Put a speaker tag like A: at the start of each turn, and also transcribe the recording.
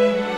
A: Bye.